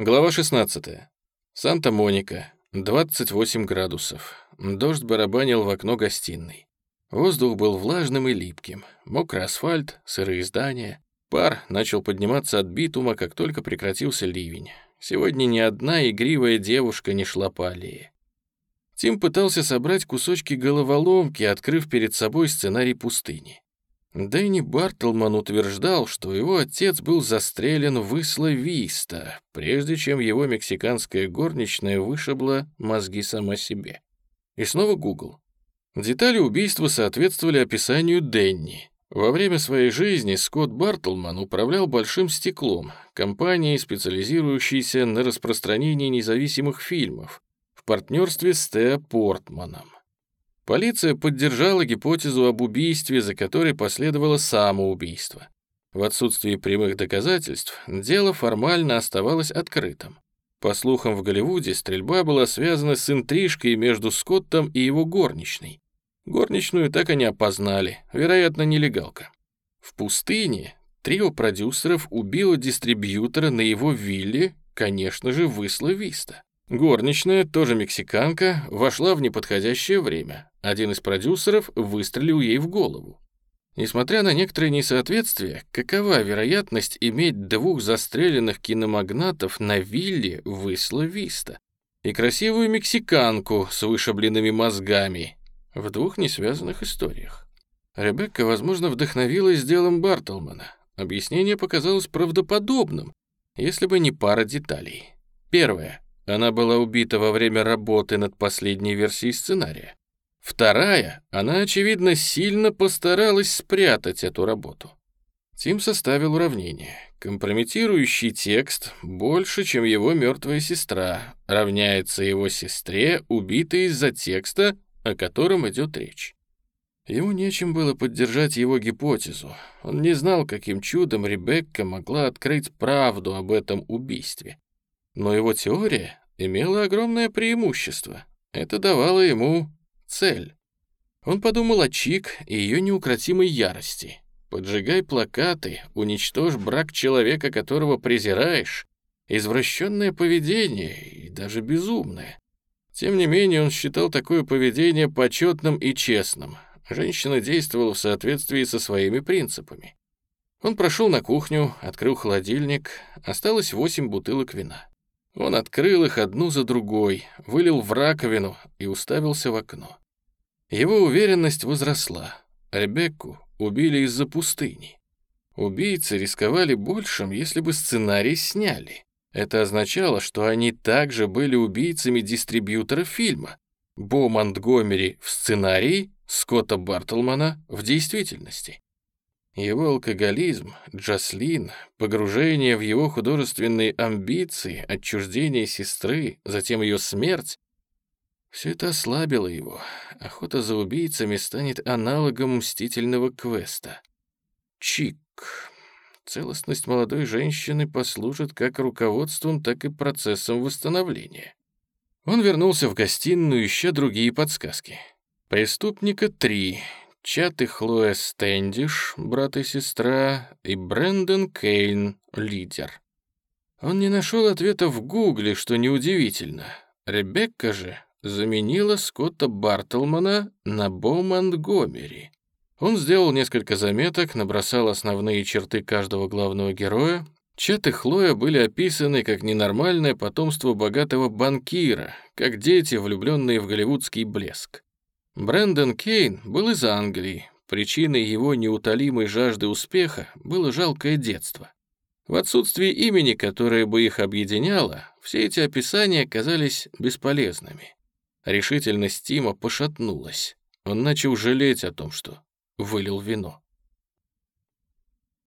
Глава 16. Санта-Моника. 28 градусов. Дождь барабанил в окно гостиной. Воздух был влажным и липким. Мокрый асфальт, сырые здания. Пар начал подниматься от битума, как только прекратился ливень. Сегодня ни одна игривая девушка не шла по аллее. Тим пытался собрать кусочки головоломки, открыв перед собой сценарий пустыни. Дэнни Бартлман утверждал, что его отец был застрелен в Исла-Виста, прежде чем его мексиканская горничная вышибла мозги сама себе. И снова Google. Детали убийства соответствовали описанию Дэнни. Во время своей жизни Скотт Бартлман управлял «Большим стеклом», компанией, специализирующейся на распространении независимых фильмов, в партнерстве с Тео Портманом. Полиция поддержала гипотезу об убийстве, за которой последовало самоубийство. В отсутствии прямых доказательств дело формально оставалось открытым. По слухам, в Голливуде стрельба была связана с интрижкой между Скоттом и его горничной. Горничную так и не опознали, вероятно, нелегалка. В пустыне трио продюсеров убило дистрибьютора на его вилле, конечно же, в Исла-Виста. Горничная, тоже мексиканка, вошла в неподходящее время. Один из продюсеров выстрелил ей в голову. Несмотря на некоторые несоответствия, какова вероятность иметь двух застреленных киномагнатов на вилле в Исла-Виста и красивую мексиканку с вышибленными мозгами в двух несвязанных историях? Ребекка, возможно, вдохновилась делом Бартлмана. Объяснение показалось правдоподобным, если бы не пара деталей. Первое. Она была убита во время работы над последней версией сценария. Вторая, она, очевидно, сильно постаралась спрятать эту работу. Тим составил уравнение. Компрометирующий текст больше, чем его мертвая сестра, равняется его сестре, убитой из-за текста, о котором идет речь. Ему нечем было поддержать его гипотезу. Он не знал, каким чудом Ребекка могла открыть правду об этом убийстве. Но его теория имела огромное преимущество. Это давало ему цель. Он подумал о Чик и ее неукротимой ярости. Поджигай плакаты, уничтожь брак человека, которого презираешь, извращенное поведение и даже безумное. Тем не менее, он считал такое поведение почетным и честным. Женщина действовала в соответствии со своими принципами. Он прошел на кухню, открыл холодильник, осталось восемь бутылок вина. Он открыл их одну за другой, вылил в раковину и уставился в окно. Его уверенность возросла. Ребекку убили из-за пустыни. Убийцы рисковали большим, если бы сценарий сняли. Это означало, что они также были убийцами дистрибьютора фильма. Бо Монтгомери в сценарии, Скотта Бартлмана в действительности. Его алкоголизм, Джаслин, погружение в его художественные амбиции, отчуждение сестры, затем ее смерть — все это ослабило его. Охота за убийцами станет аналогом мстительного квеста. Чик. Целостность молодой женщины послужит как руководством, так и процессом восстановления. Он вернулся в гостиную, ища другие подсказки. Преступника три, Чат и Хлоя Стэндиш, брат и сестра, и Брэндон Кейн, лидер. Он не нашел ответа в Гугле, что неудивительно. Ребекка же заменила Скотта Бартлмана на Бо Монтгомери. Он сделал несколько заметок, набросал основные черты каждого главного героя. Чат и Хлоя были описаны как ненормальное потомство богатого банкира, как дети, влюбленные в голливудский блеск. Брэндон Кейн был из Англии. Причиной его неутолимой жажды успеха было жалкое детство. В отсутствии имени, которое бы их объединяло, все эти описания казались бесполезными. Решительность Тима пошатнулась. Он начал жалеть о том, что вылил вино.